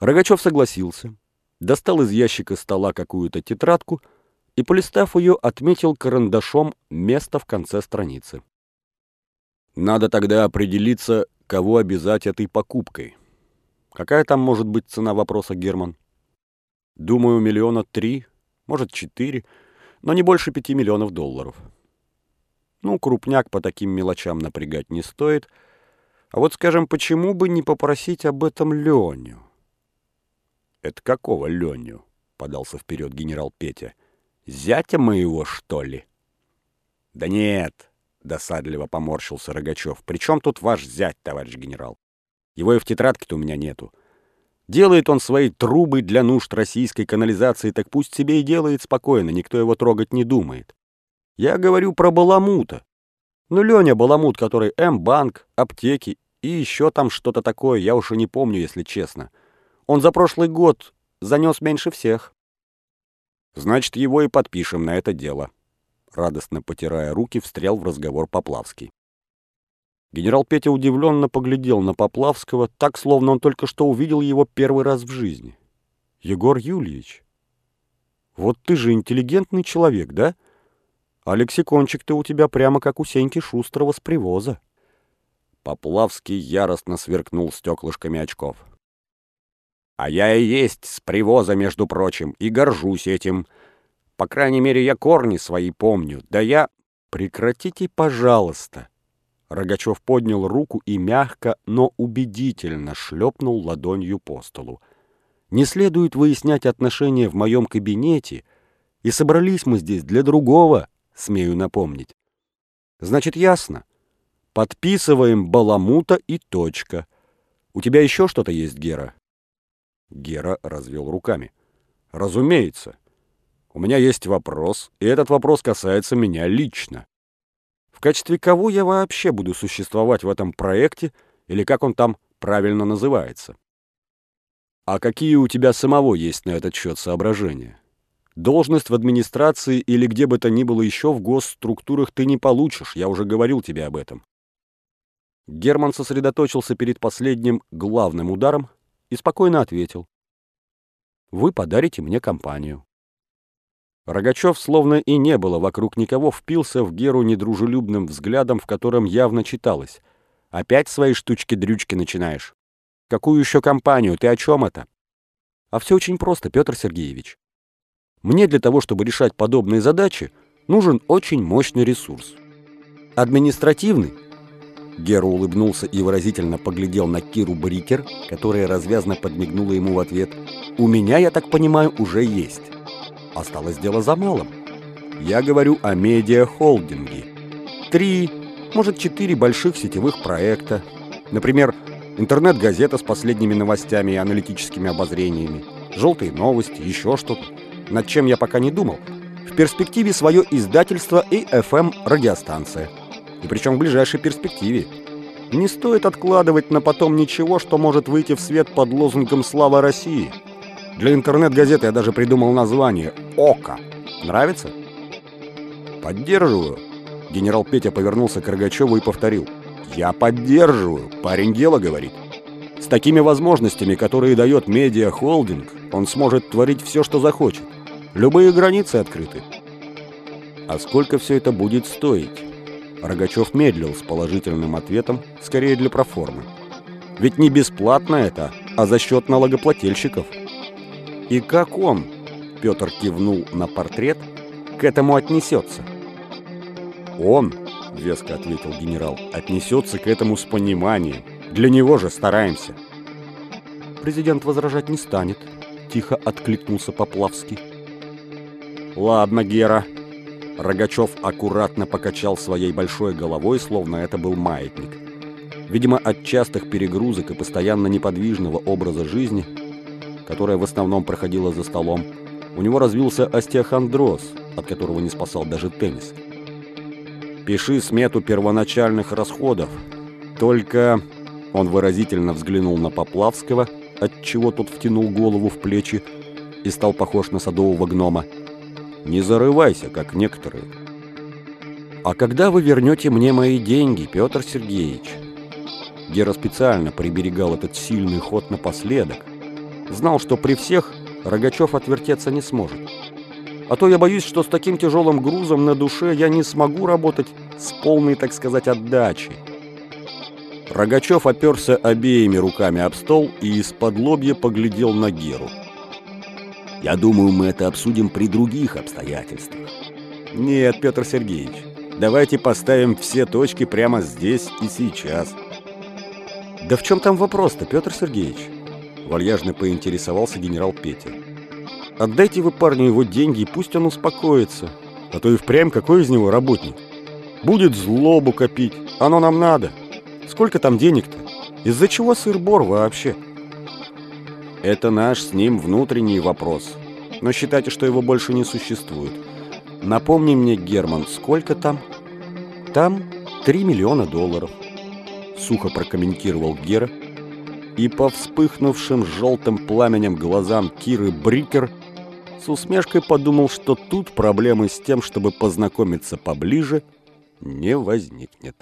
Рогачев согласился, достал из ящика стола какую-то тетрадку и, полистав ее, отметил карандашом место в конце страницы. Надо тогда определиться, кого обязать этой покупкой. Какая там может быть цена вопроса, Герман? Думаю, миллиона три, может, четыре, но не больше пяти миллионов долларов. Ну, крупняк по таким мелочам напрягать не стоит. А вот, скажем, почему бы не попросить об этом Леню? «Это какого Леню?» — подался вперед генерал Петя. «Зятя моего, что ли?» «Да нет», — досадливо поморщился Рогачев. «При чем тут ваш зять, товарищ генерал? Его и в тетрадке-то у меня нету. Делает он свои трубы для нужд российской канализации, так пусть себе и делает спокойно, никто его трогать не думает. Я говорю про Баламута. Ну, Леня Баламут, который М-банк, аптеки и еще там что-то такое, я уж и не помню, если честно. Он за прошлый год занес меньше всех. Значит, его и подпишем на это дело. Радостно потирая руки, встрял в разговор Поплавский. Генерал Петя удивленно поглядел на Поплавского, так, словно он только что увидел его первый раз в жизни. «Егор Юльевич, вот ты же интеллигентный человек, да?» А лексикончик-то у тебя прямо как у Сеньки Шустрого с привоза. Поплавский яростно сверкнул стеклышками очков. А я и есть с привоза, между прочим, и горжусь этим. По крайней мере, я корни свои помню. Да я... Прекратите, пожалуйста. Рогачев поднял руку и мягко, но убедительно шлепнул ладонью по столу. Не следует выяснять отношения в моем кабинете, и собрались мы здесь для другого, смею напомнить. Значит, ясно. Подписываем Баламута и точка. У тебя еще что-то есть, Гера? Гера развел руками. Разумеется. У меня есть вопрос, и этот вопрос касается меня лично. В качестве кого я вообще буду существовать в этом проекте, или как он там правильно называется? А какие у тебя самого есть на этот счет соображения? Должность в администрации или где бы то ни было еще в госструктурах ты не получишь, я уже говорил тебе об этом. Герман сосредоточился перед последним главным ударом и спокойно ответил. Вы подарите мне компанию. Рогачев, словно и не было вокруг никого, впился в Геру недружелюбным взглядом, в котором явно читалось. «Опять свои штучки-дрючки начинаешь? Какую еще компанию? Ты о чем это?» «А все очень просто, Петр Сергеевич. Мне для того, чтобы решать подобные задачи, нужен очень мощный ресурс. Административный. Гера улыбнулся и выразительно поглядел на Киру Брикер, которая развязно подмигнула ему в ответ. «У меня, я так понимаю, уже есть. Осталось дело за малым. Я говорю о медиахолдинге. Три, может, четыре больших сетевых проекта. Например, интернет-газета с последними новостями и аналитическими обозрениями, желтые новости, еще что-то над чем я пока не думал. В перспективе свое издательство и FM-радиостанция. И причем в ближайшей перспективе. Не стоит откладывать на потом ничего, что может выйти в свет под лозунгом «Слава России». Для интернет-газеты я даже придумал название «Ока». Нравится? Поддерживаю. Генерал Петя повернулся к Рогачеву и повторил. «Я поддерживаю. Парень дело говорит». С такими возможностями, которые дает медиа-холдинг, он сможет творить все, что захочет. Любые границы открыты. А сколько все это будет стоить? Рогачев медлил с положительным ответом, скорее для проформы. Ведь не бесплатно это, а за счет налогоплательщиков. И как он, Петр кивнул на портрет, к этому отнесется? Он, веско ответил генерал, отнесется к этому с пониманием. Для него же стараемся. Президент возражать не станет, тихо откликнулся Поплавский. «Ладно, Гера». Рогачев аккуратно покачал своей большой головой, словно это был маятник. Видимо, от частых перегрузок и постоянно неподвижного образа жизни, которая в основном проходила за столом, у него развился остеохондроз, от которого не спасал даже теннис. «Пиши смету первоначальных расходов. Только...» Он выразительно взглянул на Поплавского, отчего тот втянул голову в плечи и стал похож на садового гнома. Не зарывайся, как некоторые. А когда вы вернете мне мои деньги, Петр Сергеевич? Гера специально приберегал этот сильный ход напоследок. Знал, что при всех Рогачев отвертеться не сможет. А то я боюсь, что с таким тяжелым грузом на душе я не смогу работать с полной, так сказать, отдачей. Рогачев оперся обеими руками об стол и из-под лобья поглядел на Геру. «Я думаю, мы это обсудим при других обстоятельствах». «Нет, Петр Сергеевич, давайте поставим все точки прямо здесь и сейчас». «Да в чем там вопрос-то, Петр Сергеевич?» Вальяжно поинтересовался генерал Петя. «Отдайте вы парню его деньги, и пусть он успокоится. А то и впрямь какой из него работник? Будет злобу копить, оно нам надо». Сколько там денег-то? Из-за чего сыр-бор вообще? Это наш с ним внутренний вопрос. Но считайте, что его больше не существует. Напомни мне, Герман, сколько там? Там 3 миллиона долларов. Сухо прокомментировал Гера. И по вспыхнувшим желтым пламенем глазам Киры Брикер с усмешкой подумал, что тут проблемы с тем, чтобы познакомиться поближе, не возникнет.